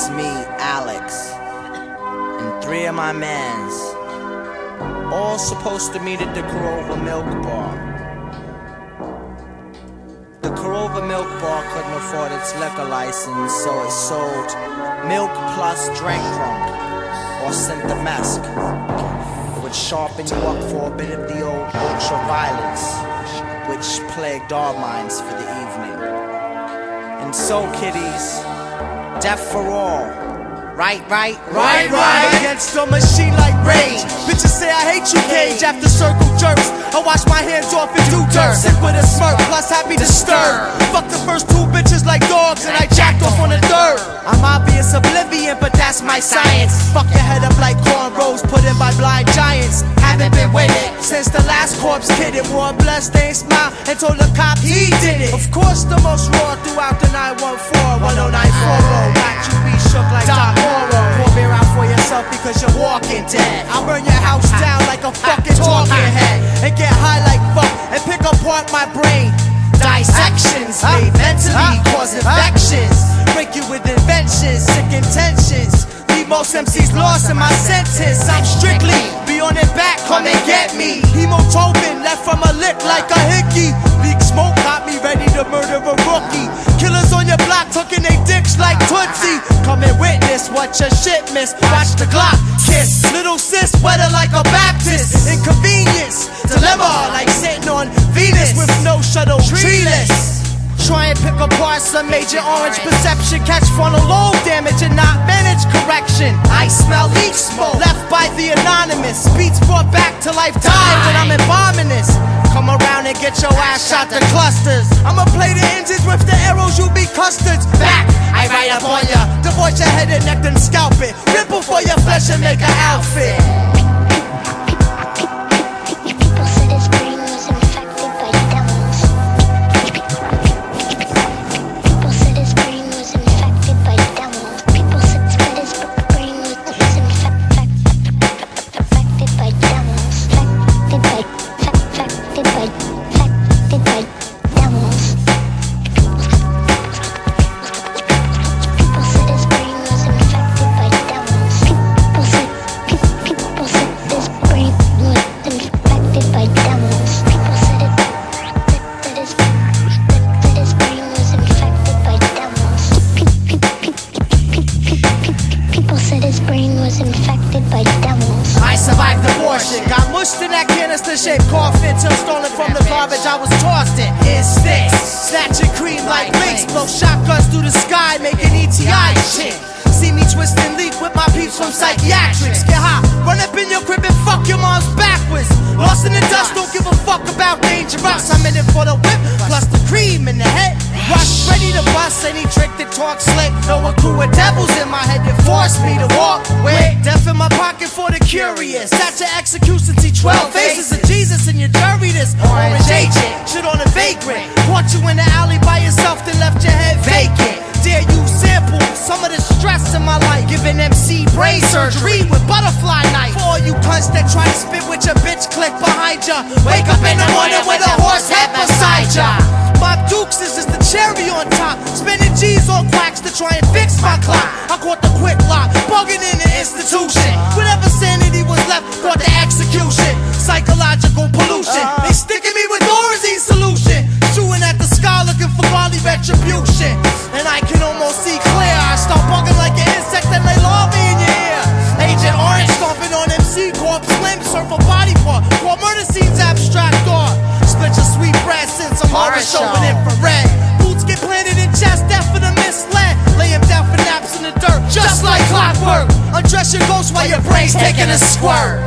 it's me, Alex, and three of my mans, all supposed to meet at the Korova Milk Bar. The Korova Milk Bar couldn't afford its liquor license, so it sold milk plus drink drunk, or Synthemesc. It would sharpen you up for a bit of the old ultra violence, which plagued our minds for the evening. And so, kiddies, death for all. Right, right, Right, right. Against the machine like rage. Bitches say I hate you, Cage. After circle jerks, I wash my hands off and do dirt. Sick with a smirk, plus happy to stir. Fuck the first two bitches like dogs, and I jacked off on the third. I'm obvious oblivion, but that's my science. Fuck your head up like cornrows put in by blind giants. Haven't been winning since the last corpse kid it. Wore a bloodstained smile and told the cop he did it. Of course, the most raw throughout Made mentally cause infections. Break you with inventions, sick intentions. Leave most MCs lost in my sentence. I'm strictly be on it back, come and get me. Hemoglobin left from a lick like a hickey. Leak smoke got me ready to murder a rookie. Killers on your block tucking they dicks like Tootsie. Come and witness what your shit miss. Watch the Glock kiss. Little sis wetter like a Baptist. Inconvenience, dilemma like sitting on Venus with no shuttle, treeless. Try and pick apart some major orange perception. Catch frontal lobe damage and not manage correction. I smell leak smoke left by the anonymous. Beats brought back to life die when I'm embalming this. Come around and get your ass shot to clusters. I'ma play the engines with the arrows, you be custards. Back, I ride up on ya. Divorce your head and neck, then scalp it. Ripple for your flesh and make an outfit. Mushed in that canister shaped coffin till stolen from the garbage I was tossed in. Instincts, snatching cream like links, blow shotguns through the sky, making ETI shit. See me twist and leap with my peeps from psychiatrics. Get high, run up in your crib and fuck your mom's backwards. Lost in the dust, don't give a fuck about dangerous. I'm in it for the whip, To bust any trick that talks slick. Know a crew of devils in my head that force me to walk. Wait, death in my pocket for the curious. That's your execution, see 12 faces of Jesus in your jury. This orange agent, shit on a vagrant. Caught you in the alley by yourself, then left your head vacant. Dare you sample some of the stress in my life? Giving MC brain surgery with butterfly knife. For all you cunts that try to spit with your bitch click behind ya. Wake up in the morning with a horse head beside ya. My Dukes is try and fix my clock. I caught the quick lock, bugging in the institution. Whatever sanity was left, caught the execution. Psychological pollution. Uh-huh. They sticking me with Dorothy's solution. Shooting at the sky looking for godly retribution. And I can almost see clear. I start bugging like an insect and they larvae in your ear. Agent Orange stomping on MC Corp. Slim surf a body part. While murder scenes abstract art. Split your sweet bread since I'm horror show with infrared. Undress your ghost while your brain's taking a squirt.